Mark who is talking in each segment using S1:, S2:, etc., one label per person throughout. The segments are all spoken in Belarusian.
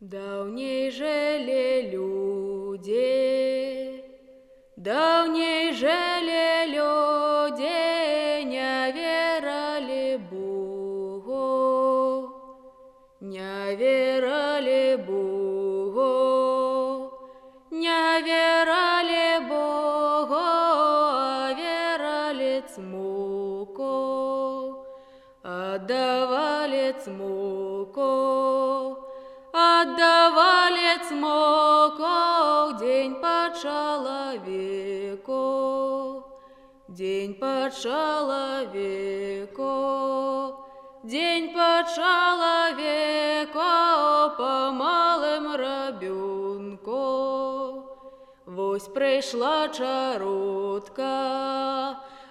S1: Даўней жэлі людзі, Даўней жэлі людзі, не вералі Богу, не вералі Богу, не вералі Богу, а вералі цмуку, аддавалі цмуку. Отдавали цмоков день по человеку, день по человеку, день по человеку, по малым рабюнку. Вось прийшла чаротка,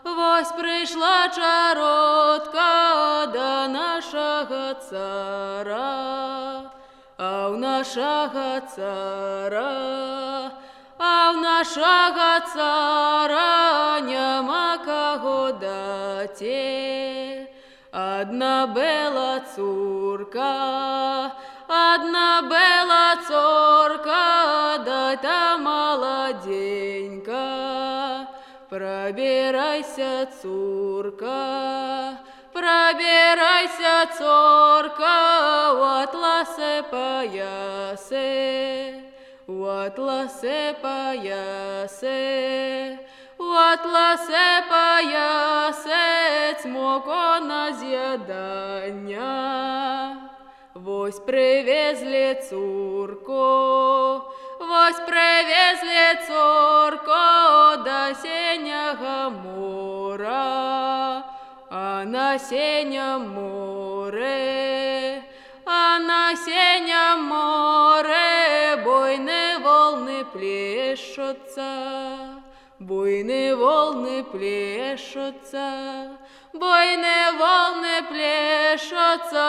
S1: вось прийшла чаротка до нашого цара. А у нашага цара, а у нашага цара няма каго даце. Адна бела цурка, адна бела цорка, да та маладенька. Пробирайся, цурка, пробирайся, цорка, у атласе поясе, у атласе поясе, у атласе поясе, цмоко на з'ядання. Вось привезли цурку, вось привезли на синем море, а на синем море буйные волны плещутся, буйные волны плещутся. Бойне волни плещуться,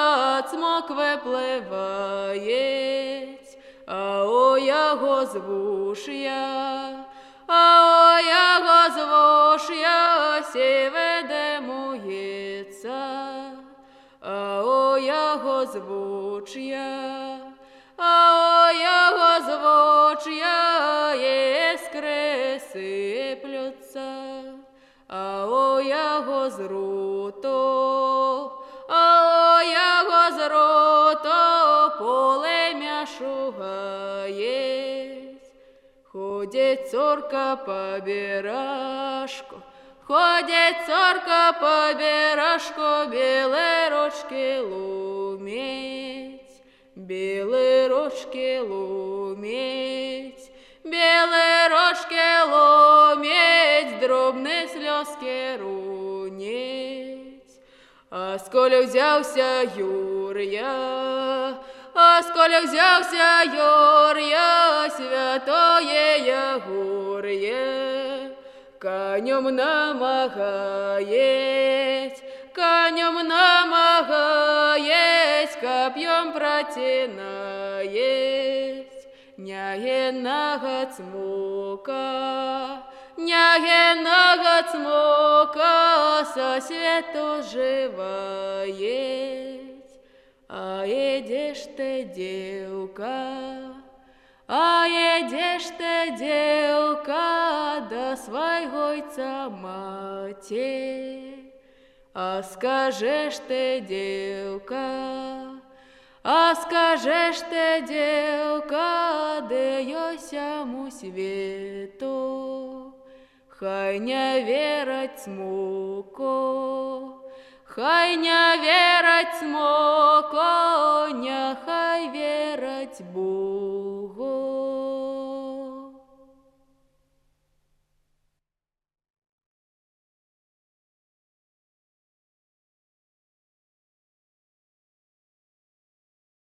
S1: цмок випливаєть, а о його звуш'я, а о його звуш'я сі звучя, а о його звучя іскри сиплються, а о його зруто, а о його зруто полем'я шугаєць, ходять цорка побірашко, Ходять царка по бережку, біле ручки. Луміть, білі ручки луміть, білі ручки луміть, дробні сльозки руніть. А сколя взявся Юрія, а сколя взявся Юрія, святоє Ягор'є, конем намагаєть, конем намагаєть, коп'єм протинаєть, нягенного цмока, нягенного цмока со свету живаєть. А едешь ты, девка, а едешь ты, девка, до свойгойца мати. А скажешь ты, девка, а скажеш ти, дівка, де я сяму світу, хай не вірать смоко, хай не вірать смоко, нехай вірать Бог.